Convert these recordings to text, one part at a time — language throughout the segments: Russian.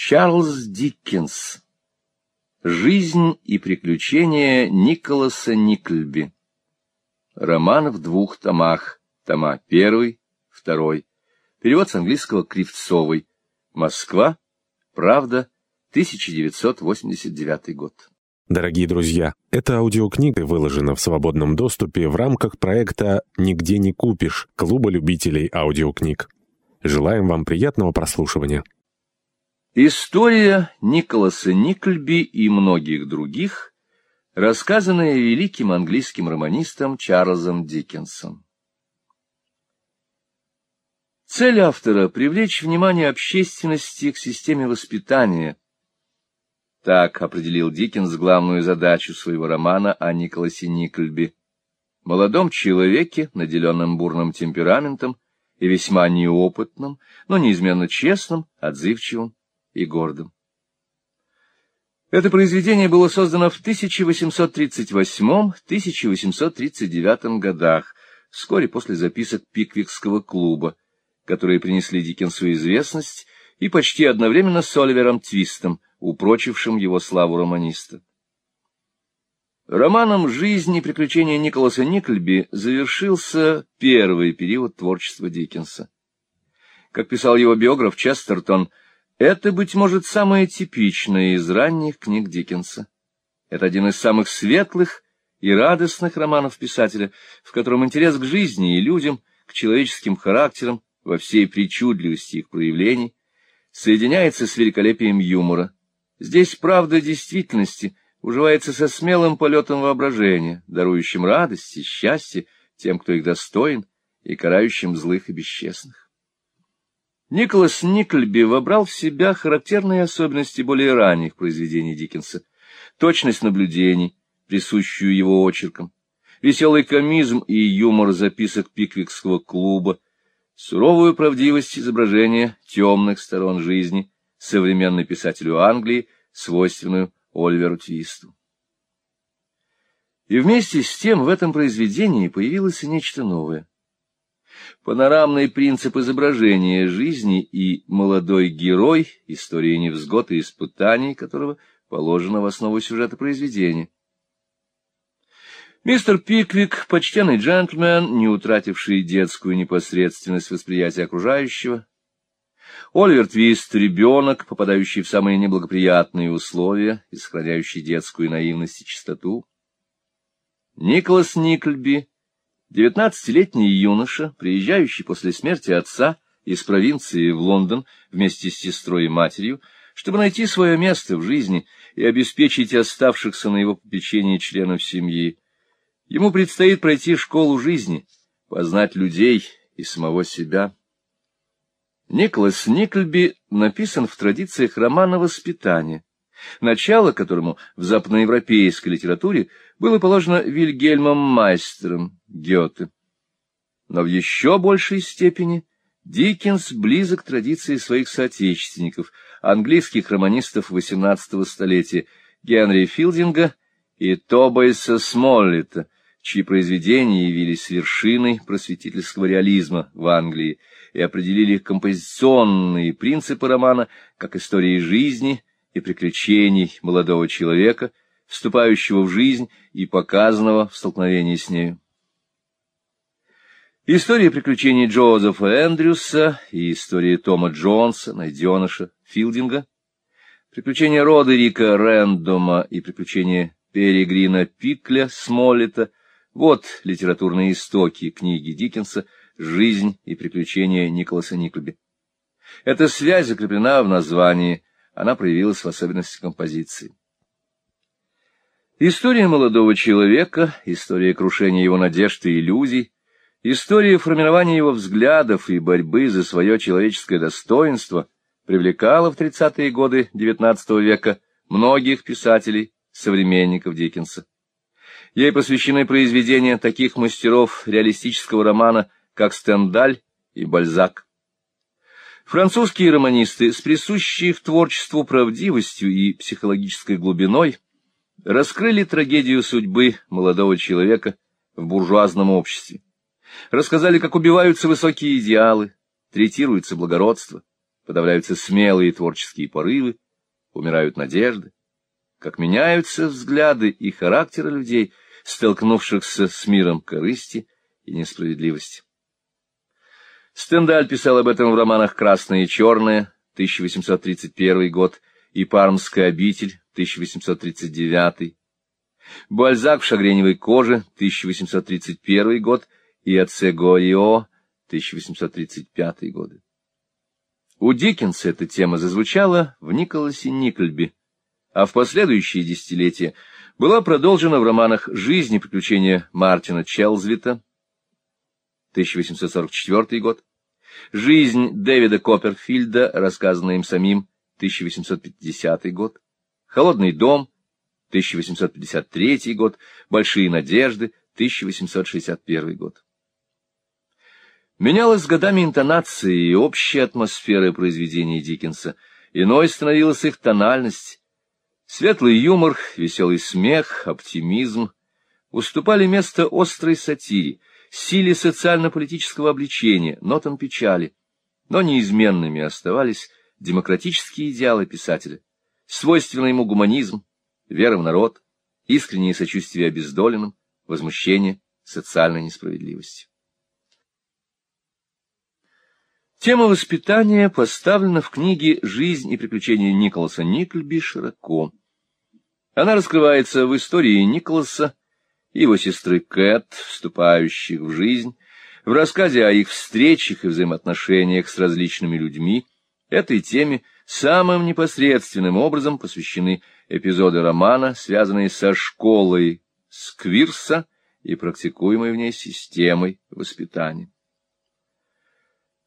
Чарльз Диккенс. Жизнь и приключения Николаса Никльби. Роман в двух томах. Тома первый, второй. Перевод с английского Кривцовой. Москва. Правда. 1989 год. Дорогие друзья, эта аудиокнига выложена в свободном доступе в рамках проекта «Нигде не купишь» Клуба любителей аудиокниг. Желаем вам приятного прослушивания. История Николаса Никльби и многих других, рассказанная великим английским романистом Чарльзом Диккенсом. Цель автора — привлечь внимание общественности к системе воспитания. Так определил Диккенс главную задачу своего романа о Николасе Никльби, молодом человеке, наделенном бурным темпераментом и весьма неопытным, но неизменно честным, отзывчивым, и гордым. Это произведение было создано в 1838-1839 годах, вскоре после записок Пиквикского клуба, которые принесли Диккенсу известность, и почти одновременно с Оливером Твистом, упрочившим его славу романиста. Романом «Жизнь и приключения Николаса Никльби» завершился первый период творчества Диккенса. Как писал его биограф Честертон, это, быть может, самое типичное из ранних книг Диккенса. Это один из самых светлых и радостных романов писателя, в котором интерес к жизни и людям, к человеческим характерам во всей причудливости их проявлений соединяется с великолепием юмора. Здесь правда действительности уживается со смелым полетом воображения, дарующим радость и счастье тем, кто их достоин, и карающим злых и бесчестных. Николас Никльби вобрал в себя характерные особенности более ранних произведений Диккенса, точность наблюдений, присущую его очеркам, веселый комизм и юмор записок Пиквикского клуба, суровую правдивость изображения темных сторон жизни современной писателю Англии, свойственную Оливеру Твисту. И вместе с тем в этом произведении появилось и нечто новое панорамный принцип изображения жизни и молодой герой, история невзгод и испытаний, которого положено в основу сюжета произведения. Мистер Пиквик, почтенный джентльмен, не утративший детскую непосредственность восприятия окружающего. Оливер Твист — ребенок, попадающий в самые неблагоприятные условия и сохраняющий детскую наивность и чистоту. Николас Никльби Девятнадцатилетний юноша, приезжающий после смерти отца из провинции в Лондон вместе с сестрой и матерью, чтобы найти свое место в жизни и обеспечить оставшихся на его попечении членов семьи. Ему предстоит пройти школу жизни, познать людей и самого себя. Николас Никльби написан в традициях романа воспитания, начало которому в западноевропейской литературе было положено Вильгельмом Майстером Гёте. Но в еще большей степени Диккенс близок к традиции своих соотечественников, английских романистов XVIII столетия Генри Филдинга и Тобайса Смоллета, чьи произведения явились вершиной просветительского реализма в Англии и определили композиционные принципы романа как истории жизни и приключений молодого человека, вступающего в жизнь и показанного в столкновении с нею. История приключений Джозефа Эндрюса и история Тома Джонса, найденыша Филдинга, приключения Родерика Рэндома и приключения Перегрина Пикля Смоллета — вот литературные истоки книги Диккенса «Жизнь и приключения Николаса Никльби». Эта связь закреплена в названии, она проявилась в особенности композиции. История молодого человека, история крушения его надежд и иллюзий, история формирования его взглядов и борьбы за свое человеческое достоинство привлекала в 30-е годы XIX века многих писателей, современников Диккенса. Ей посвящены произведения таких мастеров реалистического романа, как Стендаль и Бальзак. Французские романисты с присущей их творчеству правдивостью и психологической глубиной – раскрыли трагедию судьбы молодого человека в буржуазном обществе, рассказали, как убиваются высокие идеалы, третируется благородство, подавляются смелые творческие порывы, умирают надежды, как меняются взгляды и характеры людей, столкнувшихся с миром корысти и несправедливости. Стендаль писал об этом в романах «Красное и черное» 1831 год и «Пармская обитель» 1839, Бальзак в шагреневой коже 1831 год и Отце Горио 1835 годы. У Диккенса эта тема зазвучала в Николасе Никольби, а в последующие десятилетия была продолжена в романах «Жизнь и приключения Мартина Челзвита» 1844 год, «Жизнь Дэвида Копперфильда», рассказанная им самим 1850 год, «Холодный дом» 1853 год, «Большие надежды» 1861 год. Менялась с годами интонация и общая атмосфера произведений Диккенса, иной становилась их тональность. Светлый юмор, веселый смех, оптимизм. Уступали место острой сатире, силе социально-политического обличения, нотам печали, но неизменными оставались демократические идеалы писателя, свойственный ему гуманизм, вера в народ, искреннее сочувствие обездоленным, возмущение социальной несправедливости. Тема воспитания поставлена в книге «Жизнь и приключения Николаса Никльби» широко. Она раскрывается в истории Николаса и его сестры Кэт, вступающих в жизнь, в рассказе о их встречах и взаимоотношениях с различными людьми. Этой теме самым непосредственным образом посвящены эпизоды романа, связанные со школой Сквирса и практикуемой в ней системой воспитания.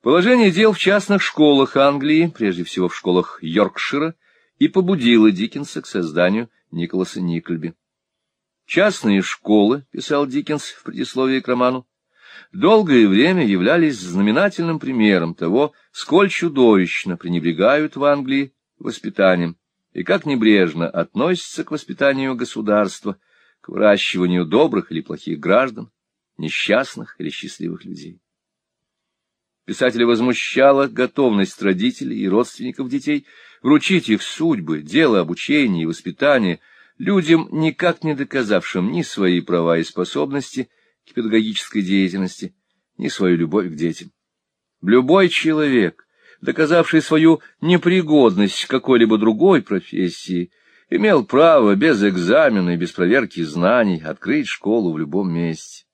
Положение дел в частных школах Англии, прежде всего в школах Йоркшира, и побудило Диккенса к созданию Николаса Никльби. Частные школы, писал Диккенс в предисловии к роману, долгое время являлись знаменательным примером того, сколь чудовищно пренебрегают в Англии воспитанием и как небрежно относятся к воспитанию государства, к выращиванию добрых или плохих граждан, несчастных или счастливых людей. Писателя возмущала готовность родителей и родственников детей вручить их судьбы, дело обучения и воспитания людям, никак не доказавшим ни свои права и способности к педагогической деятельности, ни свою любовь к детям. Любой человек, доказавший свою непригодность к какой-либо другой профессии, имел право без экзамена и без проверки знаний открыть школу в любом месте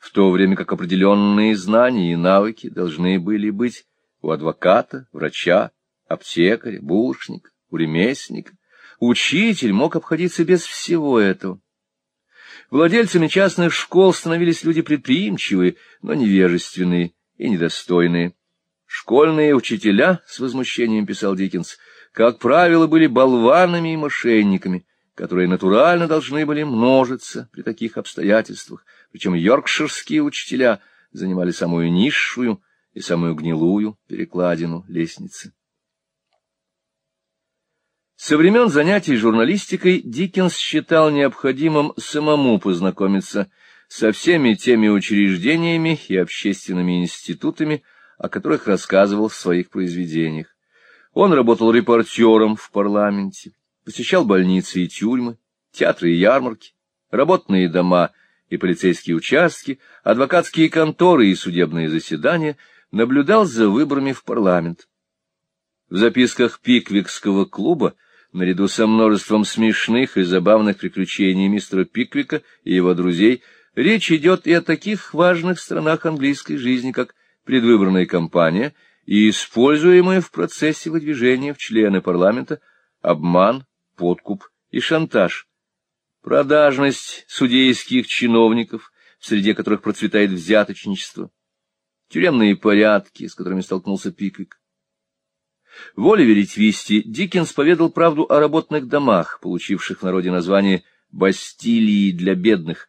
в то время как определенные знания и навыки должны были быть у адвоката, врача, аптекаря, булочника, у ремесленника. Учитель мог обходиться без всего этого. Владельцами частных школ становились люди предприимчивые, но невежественные и недостойные. Школьные учителя, с возмущением писал Диккенс, как правило, были болванами и мошенниками, которые натурально должны были множиться при таких обстоятельствах, причем йоркширские учителя занимали самую низшую и самую гнилую перекладину лестницы. Со времен занятий журналистикой Диккенс считал необходимым самому познакомиться со всеми теми учреждениями и общественными институтами, о которых рассказывал в своих произведениях. Он работал репортером в парламенте, посещал больницы и тюрьмы, театры и ярмарки, работные дома и полицейские участки, адвокатские конторы и судебные заседания, наблюдал за выборами в парламент. В записках Пиквикского клуба, наряду со множеством смешных и забавных приключений мистера Пиквика и его друзей, речь идет и о таких важных странах английской жизни, как предвыборная кампания и используемая в процессе выдвижения в члены парламента обман, подкуп и шантаж, продажность судейских чиновников, в среде которых процветает взяточничество, тюремные порядки, с которыми столкнулся Пиквик. В Оливере Твисти Диккенс поведал правду о работных домах, получивших в народе название «Бастилии для бедных».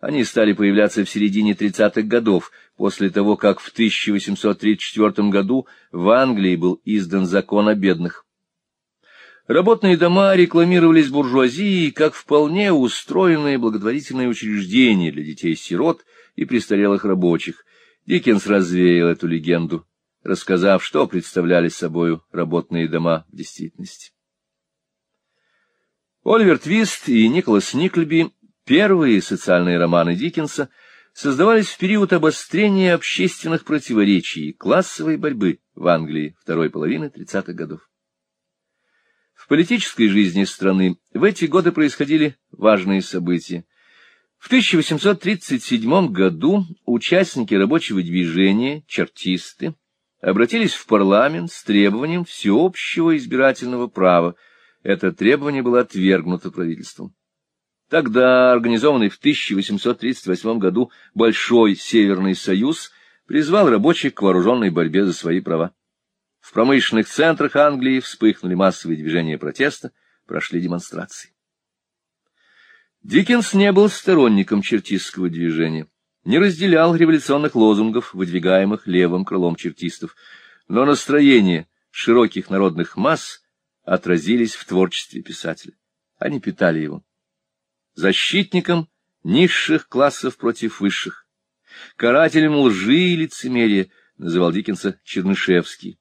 Они стали появляться в середине 30-х годов, после того, как в 1834 году в Англии был издан закон о бедных. Работные дома рекламировались буржуазией как вполне устроенные благотворительные учреждения для детей-сирот и престарелых рабочих. Диккенс развеял эту легенду, рассказав, что представляли собою работные дома в действительности. Оливер Твист и Николас Никльби, первые социальные романы Диккенса, создавались в период обострения общественных противоречий и классовой борьбы в Англии второй половины 30-х годов. В политической жизни страны в эти годы происходили важные события. В 1837 году участники рабочего движения, чертисты, обратились в парламент с требованием всеобщего избирательного права. Это требование было отвергнуто правительством. Тогда организованный в 1838 году Большой Северный Союз призвал рабочих к вооруженной борьбе за свои права. В промышленных центрах Англии вспыхнули массовые движения протеста, прошли демонстрации. Диккенс не был сторонником чертистского движения не разделял революционных лозунгов, выдвигаемых левым крылом чертистов, но настроения широких народных масс отразились в творчестве писателя. Они питали его. Защитником низших классов против высших, карателем лжи и лицемерия называл Диккенса Чернышевский.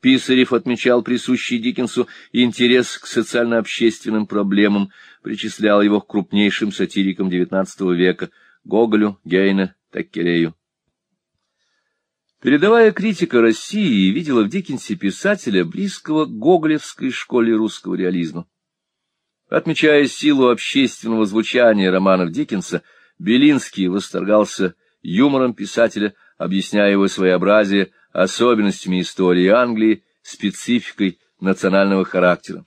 Писарев отмечал присущий Диккенсу интерес к социально-общественным проблемам, причислял его к крупнейшим сатирикам XIX века — Гоголю, Гейне, Таккерею. Передовая критика России видела в Диккенсе писателя, близкого к гоголевской школе русского реализма. Отмечая силу общественного звучания романов Диккенса, Белинский восторгался юмором писателя, объясняя его своеобразие особенностями истории Англии, спецификой национального характера.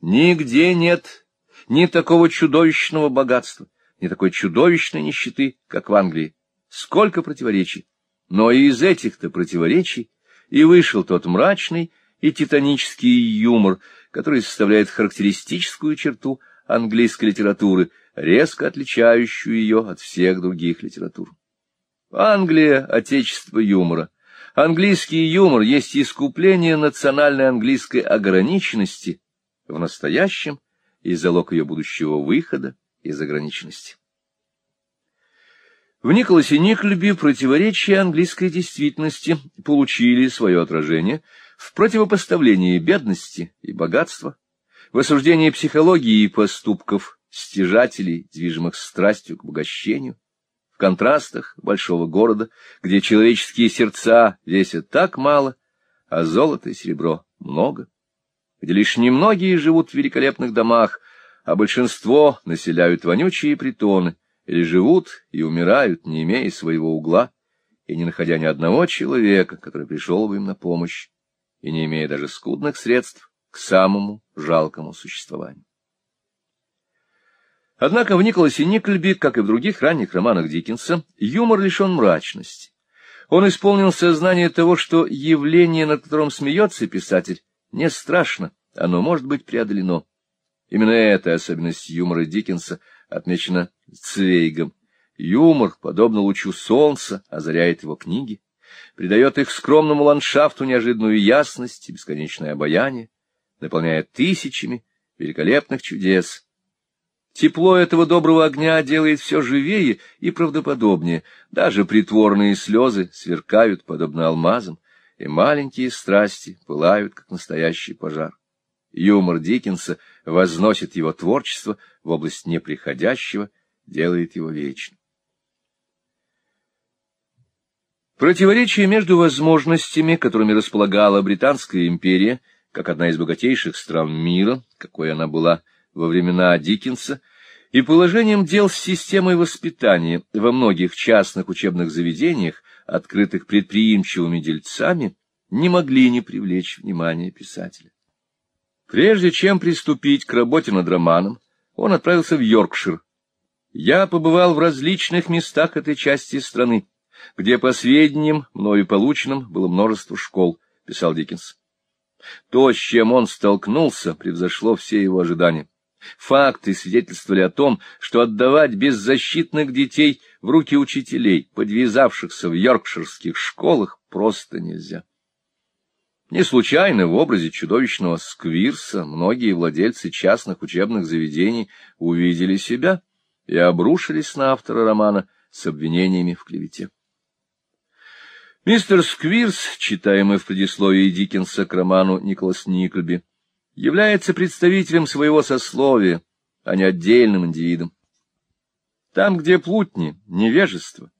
Нигде нет ни такого чудовищного богатства, не такой чудовищной нищеты, как в Англии. Сколько противоречий! Но и из этих-то противоречий и вышел тот мрачный и титанический юмор, который составляет характеристическую черту английской литературы, резко отличающую ее от всех других литератур. Англия — отечество юмора. Английский юмор есть искупление национальной английской ограниченности в настоящем и залог ее будущего выхода и заграничности. В Николасе Никльби противоречия английской действительности получили свое отражение в противопоставлении бедности и богатства, в осуждении психологии и поступков стяжателей, движимых страстью к обогащению, в контрастах большого города, где человеческие сердца весят так мало, а золото и серебро много, где лишь немногие живут в великолепных домах, а большинство населяют вонючие притоны или живут и умирают, не имея своего угла и не находя ни одного человека, который пришел бы им на помощь, и не имея даже скудных средств к самому жалкому существованию. Однако в Николасе Никльби, как и в других ранних романах Диккенса, юмор лишен мрачности. Он исполнил сознание того, что явление, над которым смеется писатель, не страшно, оно может быть преодолено. Именно эта особенность юмора Диккенса отмечена Цвейгом. Юмор, подобно лучу солнца, озаряет его книги, придает их скромному ландшафту неожиданную ясность и бесконечное обаяние, наполняя тысячами великолепных чудес. Тепло этого доброго огня делает все живее и правдоподобнее, даже притворные слезы сверкают, подобно алмазам, и маленькие страсти пылают, как настоящий пожар. Юмор Диккенса возносит его творчество в область неприходящего, делает его вечным. Противоречие между возможностями, которыми располагала Британская империя, как одна из богатейших стран мира, какой она была во времена Диккенса, и положением дел с системой воспитания во многих частных учебных заведениях, открытых предприимчивыми дельцами, не могли не привлечь внимание писателя. Прежде чем приступить к работе над романом, он отправился в Йоркшир. Я побывал в различных местах этой части страны, где, по сведениям, мною полученным, было множество школ, — писал Диккенс. То, с чем он столкнулся, превзошло все его ожидания. Факты свидетельствовали о том, что отдавать беззащитных детей в руки учителей, подвязавшихся в йоркширских школах, просто нельзя. Не случайно в образе чудовищного сквирса многие владельцы частных учебных заведений увидели себя и обрушились на автора романа с обвинениями в клевете. Мистер Сквирс, читаемый в предисловии Диккенса к роману Николас Никльби, является представителем своего сословия, а не отдельным индивидом. Там, где плутни, невежество,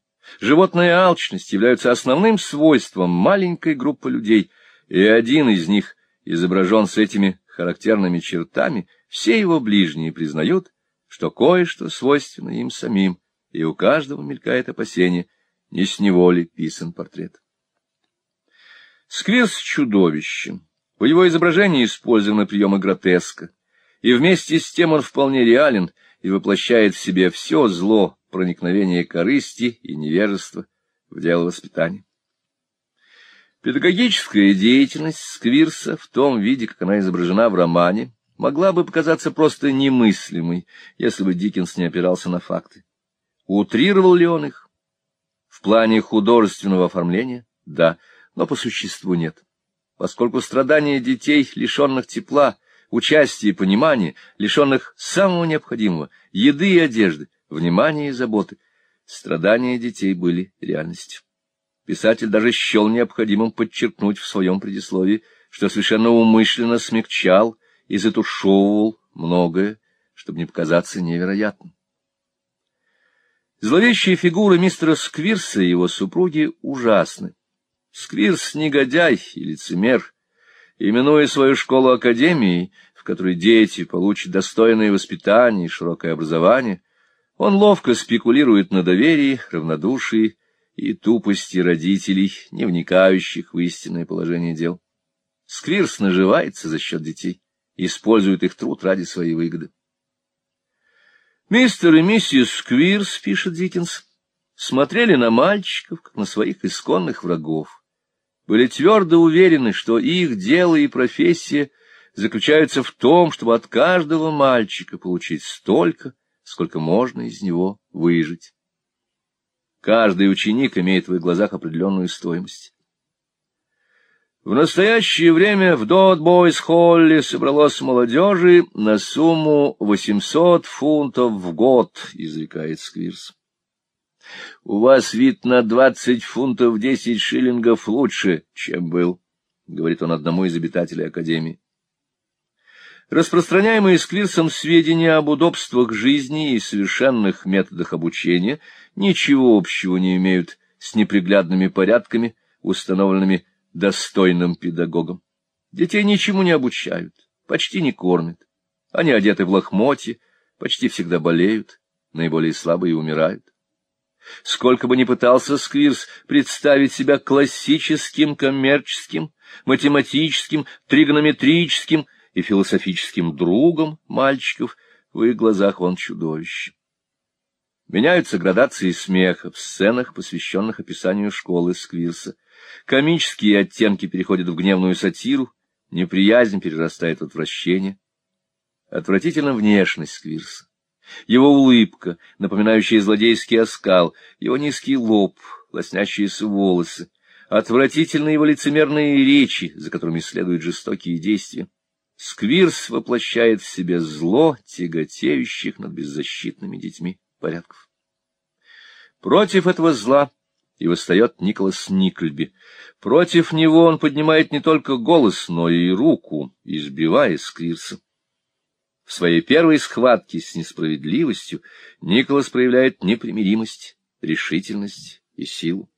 животная алчность являются основным свойством маленькой группы людей, и один из них изображен с этими характерными чертами, все его ближние признают, что кое-что свойственно им самим, и у каждого мелькает опасение, не с него ли писан портрет. Сквирс чудовищем. В его изображении использованы приемы гротеска, и вместе с тем он вполне реален и воплощает в себе все зло, проникновение корысти и невежества в дело воспитания. Педагогическая деятельность Сквирса в том виде, как она изображена в романе, могла бы показаться просто немыслимой, если бы Диккенс не опирался на факты. Утрировал ли он их? В плане художественного оформления — да, но по существу нет. Поскольку страдания детей, лишенных тепла, участия и понимания, лишенных самого необходимого — еды и одежды, внимания и заботы, страдания детей были реальностью. Писатель даже счел необходимым подчеркнуть в своем предисловии, что совершенно умышленно смягчал и затушевывал многое, чтобы не показаться невероятным. Зловещие фигуры мистера Сквирса и его супруги ужасны. Сквирс — негодяй и лицемер, именуя свою школу академией, в которой дети получат достойное воспитание и широкое образование, он ловко спекулирует на доверии, равнодушии и тупости родителей, не вникающих в истинное положение дел. Сквирс наживается за счет детей, использует их труд ради своей выгоды. Мистер и миссис Сквирс, пишет Диккенс, смотрели на мальчиков, как на своих исконных врагов, были твердо уверены, что их дело и профессия заключаются в том, чтобы от каждого мальчика получить столько, сколько можно из него выжить. Каждый ученик имеет в их глазах определенную стоимость. В настоящее время в Дотбойс Холле собралось молодежи на сумму 800 фунтов в год, изрекает Сквирс. У вас вид на двадцать фунтов десять шиллингов лучше, чем был, — говорит он одному из обитателей Академии. Распространяемые Сквирсом сведения об удобствах жизни и совершенных методах обучения ничего общего не имеют с неприглядными порядками, установленными достойным педагогом. Детей ничему не обучают, почти не кормят. Они одеты в лохмотье, почти всегда болеют, наиболее слабые умирают. Сколько бы ни пытался Сквирс представить себя классическим, коммерческим, математическим, тригонометрическим и философическим другом мальчиков, в их глазах он чудовище. Меняются градации смеха в сценах, посвященных описанию школы Сквирса. Комические оттенки переходят в гневную сатиру, неприязнь перерастает в отвращение. Отвратительна внешность Сквирса. Его улыбка, напоминающая злодейский оскал, его низкий лоб, лоснящиеся волосы, отвратительные его лицемерные речи, за которыми следуют жестокие действия. Сквирс воплощает в себе зло, тяготеющих над беззащитными детьми порядков. Против этого зла и восстает Николас Никльби. Против него он поднимает не только голос, но и руку, избивая Сквирса. В своей первой схватке с несправедливостью Николас проявляет непримиримость, решительность и силу.